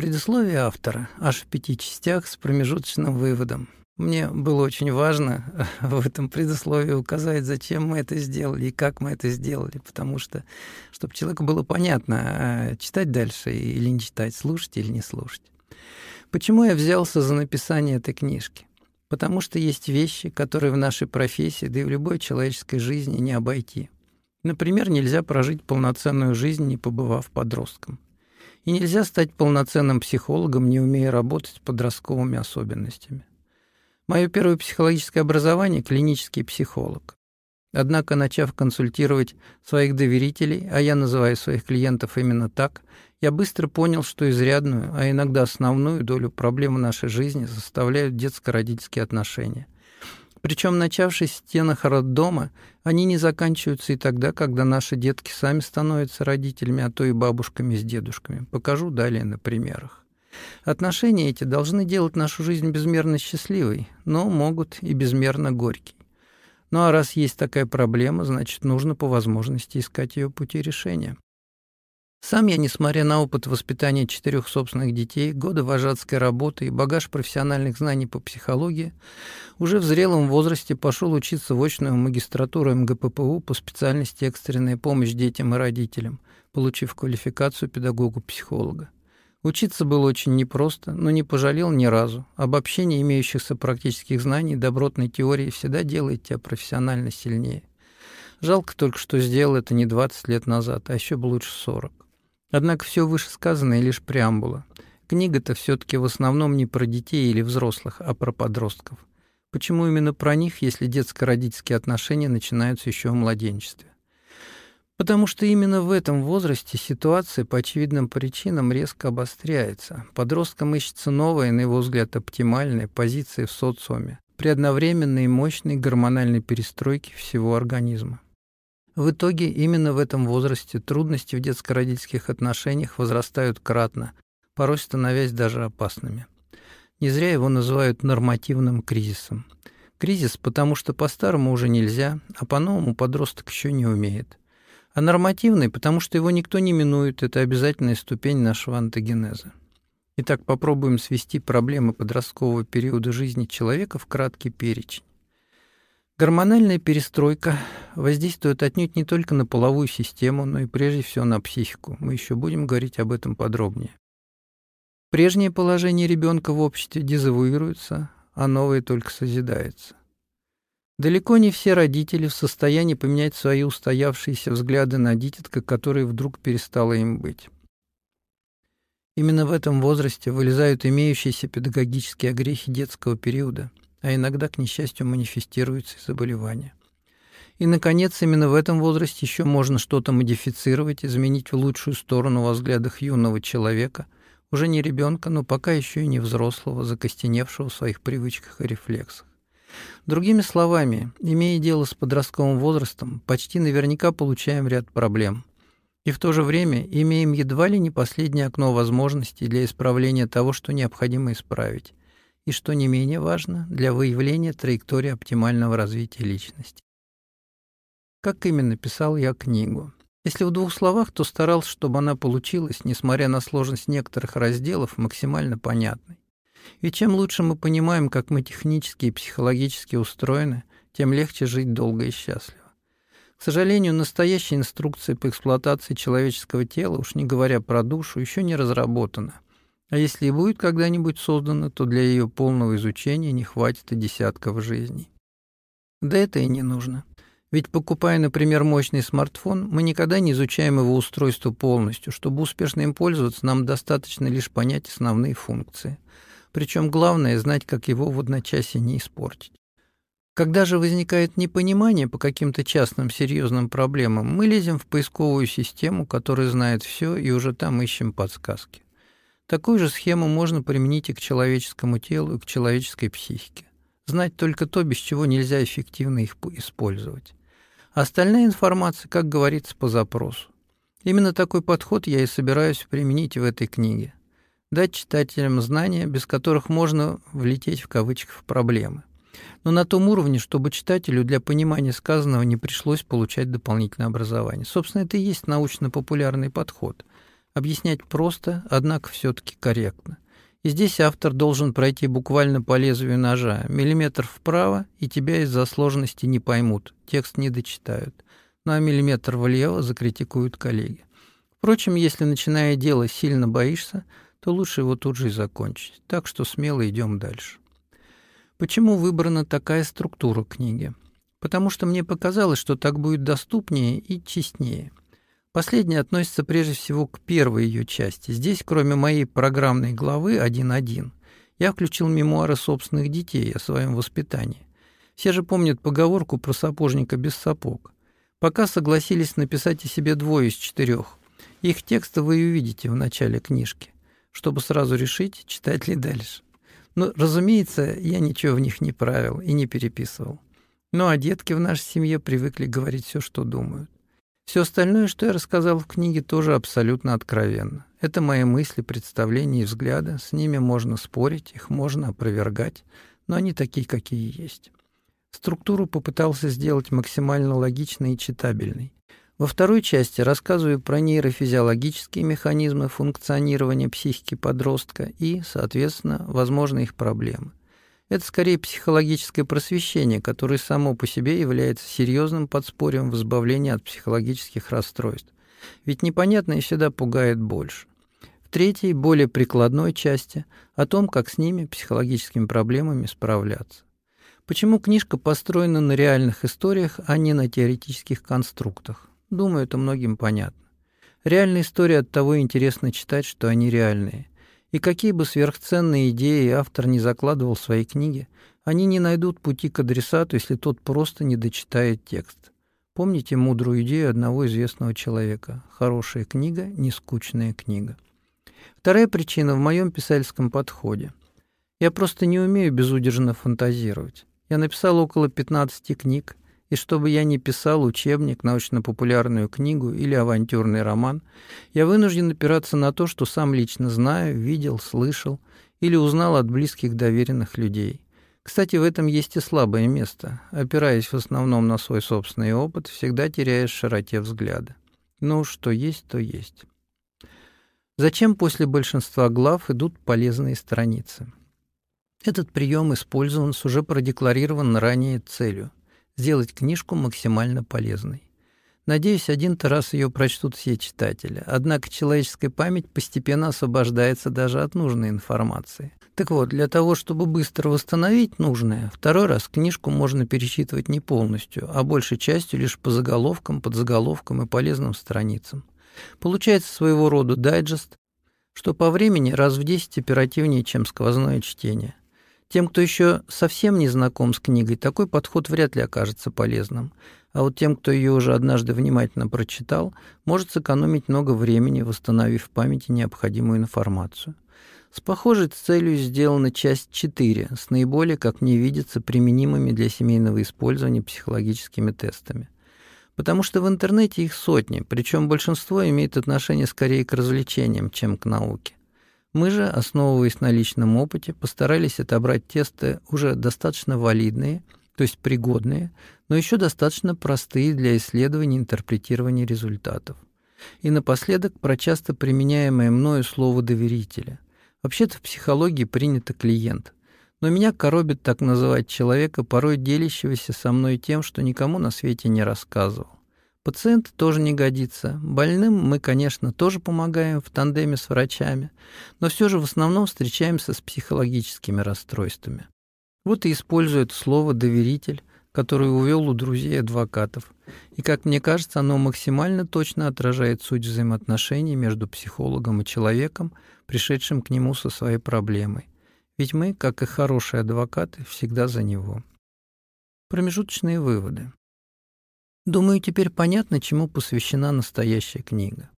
Предисловие автора аж в пяти частях с промежуточным выводом. Мне было очень важно в этом предисловии указать, зачем мы это сделали и как мы это сделали, потому что, чтобы человеку было понятно, а читать дальше или не читать, слушать или не слушать. Почему я взялся за написание этой книжки? Потому что есть вещи, которые в нашей профессии, да и в любой человеческой жизни не обойти. Например, нельзя прожить полноценную жизнь, не побывав подростком. И нельзя стать полноценным психологом, не умея работать с подростковыми особенностями. Мое первое психологическое образование – клинический психолог. Однако, начав консультировать своих доверителей, а я называю своих клиентов именно так, я быстро понял, что изрядную, а иногда основную долю проблем нашей жизни составляют детско-родительские отношения. Причем, начавшись в стенах роддома, они не заканчиваются и тогда, когда наши детки сами становятся родителями, а то и бабушками с дедушками. Покажу далее на примерах. Отношения эти должны делать нашу жизнь безмерно счастливой, но могут и безмерно горькой. Ну а раз есть такая проблема, значит, нужно по возможности искать ее пути решения. Сам я, несмотря на опыт воспитания четырех собственных детей, годы вожатской работы и багаж профессиональных знаний по психологии, уже в зрелом возрасте пошел учиться в очную магистратуру МГППУ по специальности экстренная помощь детям и родителям, получив квалификацию педагога-психолога. Учиться было очень непросто, но не пожалел ни разу. Обобщение имеющихся практических знаний добротной теории всегда делает тебя профессионально сильнее. Жалко только, что сделал это не 20 лет назад, а еще бы лучше 40. Однако все вышесказанное лишь преамбула. Книга-то все-таки в основном не про детей или взрослых, а про подростков. Почему именно про них, если детско-родительские отношения начинаются еще в младенчестве? Потому что именно в этом возрасте ситуация по очевидным причинам резко обостряется. Подросткам ищется новая, на его взгляд, оптимальная позиция в социуме при одновременной мощной гормональной перестройке всего организма. В итоге именно в этом возрасте трудности в детско-родительских отношениях возрастают кратно, порой становясь даже опасными. Не зря его называют нормативным кризисом. Кризис, потому что по-старому уже нельзя, а по-новому подросток еще не умеет. А нормативный, потому что его никто не минует, это обязательная ступень нашего антогенеза. Итак, попробуем свести проблемы подросткового периода жизни человека в краткий перечень. Гормональная перестройка воздействует отнюдь не только на половую систему, но и прежде всего на психику. Мы еще будем говорить об этом подробнее. Прежнее положение ребенка в обществе дезавуируется, а новое только созидается. Далеко не все родители в состоянии поменять свои устоявшиеся взгляды на дитятка, которые вдруг перестало им быть. Именно в этом возрасте вылезают имеющиеся педагогические огрехи детского периода – а иногда, к несчастью, манифестируются и заболевания. И, наконец, именно в этом возрасте еще можно что-то модифицировать, изменить в лучшую сторону во взглядах юного человека, уже не ребенка, но пока еще и не взрослого, закостеневшего в своих привычках и рефлексах. Другими словами, имея дело с подростковым возрастом, почти наверняка получаем ряд проблем. И в то же время имеем едва ли не последнее окно возможностей для исправления того, что необходимо исправить и, что не менее важно, для выявления траектории оптимального развития личности. Как именно писал я книгу? Если в двух словах, то старался, чтобы она получилась, несмотря на сложность некоторых разделов, максимально понятной. Ведь чем лучше мы понимаем, как мы технически и психологически устроены, тем легче жить долго и счастливо. К сожалению, настоящая инструкция по эксплуатации человеческого тела, уж не говоря про душу, еще не разработана – а если и будет когда-нибудь создана, то для ее полного изучения не хватит и десятков жизней. Да это и не нужно. Ведь покупая, например, мощный смартфон, мы никогда не изучаем его устройство полностью. Чтобы успешно им пользоваться, нам достаточно лишь понять основные функции. Причем главное – знать, как его в одночасье не испортить. Когда же возникает непонимание по каким-то частным серьезным проблемам, мы лезем в поисковую систему, которая знает все, и уже там ищем подсказки. Такую же схему можно применить и к человеческому телу, и к человеческой психике. Знать только то, без чего нельзя эффективно их использовать. Остальная информация, как говорится, по запросу. Именно такой подход я и собираюсь применить в этой книге. Дать читателям знания, без которых можно влететь в кавычках в проблемы. Но на том уровне, чтобы читателю для понимания сказанного не пришлось получать дополнительное образование. Собственно, это и есть научно-популярный подход – Объяснять просто, однако все-таки корректно. И здесь автор должен пройти буквально по лезвию ножа. Миллиметр вправо, и тебя из-за сложности не поймут, текст не дочитают. Ну а миллиметр влево закритикуют коллеги. Впрочем, если, начиная дело, сильно боишься, то лучше его тут же и закончить. Так что смело идем дальше. Почему выбрана такая структура книги? Потому что мне показалось, что так будет доступнее и честнее. Последняя относится прежде всего к первой ее части. Здесь, кроме моей программной главы 1.1, я включил мемуары собственных детей о своем воспитании. Все же помнят поговорку про сапожника без сапог. Пока согласились написать о себе двое из четырех. Их тексты вы увидите в начале книжки, чтобы сразу решить, читать ли дальше. Но, разумеется, я ничего в них не правил и не переписывал. Ну а детки в нашей семье привыкли говорить все, что думают. Все остальное, что я рассказал в книге, тоже абсолютно откровенно. Это мои мысли, представления и взгляды. С ними можно спорить, их можно опровергать, но они такие, какие есть. Структуру попытался сделать максимально логичной и читабельной. Во второй части рассказываю про нейрофизиологические механизмы функционирования психики подростка и, соответственно, возможно, их проблемы. Это скорее психологическое просвещение, которое само по себе является серьезным подспорьем в избавлении от психологических расстройств. Ведь непонятное всегда пугает больше. В третьей, более прикладной части о том, как с ними, психологическими проблемами, справляться. Почему книжка построена на реальных историях, а не на теоретических конструктах? Думаю, это многим понятно. Реальные истории от того интересно читать, что они реальные. И какие бы сверхценные идеи автор не закладывал в свои книги, они не найдут пути к адресату, если тот просто не дочитает текст. Помните мудрую идею одного известного человека «Хорошая книга, не скучная книга». Вторая причина в моем писательском подходе. Я просто не умею безудержно фантазировать. Я написал около 15 книг, и чтобы я не писал учебник, научно-популярную книгу или авантюрный роман, я вынужден опираться на то, что сам лично знаю, видел, слышал или узнал от близких доверенных людей. Кстати, в этом есть и слабое место. Опираясь в основном на свой собственный опыт, всегда теряешь широте взгляда. Ну, что есть, то есть. Зачем после большинства глав идут полезные страницы? Этот прием использован с уже продекларированной ранее целью – сделать книжку максимально полезной. Надеюсь, один-то раз ее прочтут все читатели. Однако человеческая память постепенно освобождается даже от нужной информации. Так вот, для того, чтобы быстро восстановить нужное, второй раз книжку можно перечитывать не полностью, а большей частью лишь по заголовкам, подзаголовкам и полезным страницам. Получается своего рода дайджест, что по времени раз в 10 оперативнее, чем сквозное чтение. Тем, кто еще совсем не знаком с книгой, такой подход вряд ли окажется полезным. А вот тем, кто ее уже однажды внимательно прочитал, может сэкономить много времени, восстановив в памяти необходимую информацию. С похожей целью сделана часть 4 с наиболее, как мне видится, применимыми для семейного использования психологическими тестами. Потому что в интернете их сотни, причем большинство имеет отношение скорее к развлечениям, чем к науке. Мы же, основываясь на личном опыте, постарались отобрать тесты уже достаточно валидные, то есть пригодные, но еще достаточно простые для исследования и интерпретирования результатов. И напоследок про часто применяемое мною слово «доверителя». Вообще-то в психологии принято клиент. Но меня коробит так называть человека, порой делящегося со мной тем, что никому на свете не рассказывал. Пациент тоже не годится. Больным мы, конечно, тоже помогаем в тандеме с врачами, но все же в основном встречаемся с психологическими расстройствами. Вот и использует слово «доверитель», которое увел у друзей адвокатов. И, как мне кажется, оно максимально точно отражает суть взаимоотношений между психологом и человеком, пришедшим к нему со своей проблемой. Ведь мы, как и хорошие адвокаты, всегда за него. Промежуточные выводы. Думаю, теперь понятно, чему посвящена настоящая книга.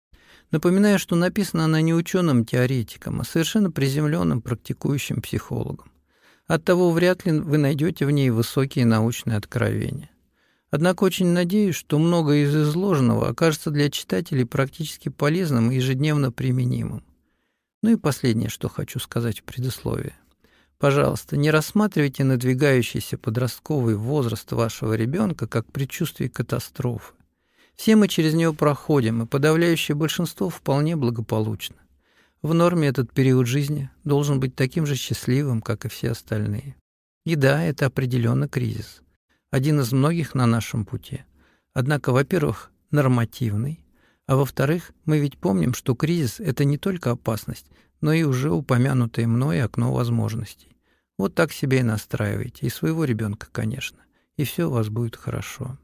Напоминаю, что написана она не ученым-теоретиком, а совершенно приземленным практикующим психологом. Оттого вряд ли вы найдете в ней высокие научные откровения. Однако очень надеюсь, что многое из изложенного окажется для читателей практически полезным и ежедневно применимым. Ну и последнее, что хочу сказать в предисловии. Пожалуйста, не рассматривайте надвигающийся подростковый возраст вашего ребенка как предчувствие катастрофы. Все мы через него проходим, и подавляющее большинство вполне благополучно. В норме этот период жизни должен быть таким же счастливым, как и все остальные. И да, это определенно кризис. Один из многих на нашем пути. Однако, во-первых, нормативный, а во-вторых, мы ведь помним, что кризис — это не только опасность, но и уже упомянутое мной окно возможностей. Вот так себя и настраивайте, и своего ребенка, конечно, и все у вас будет хорошо.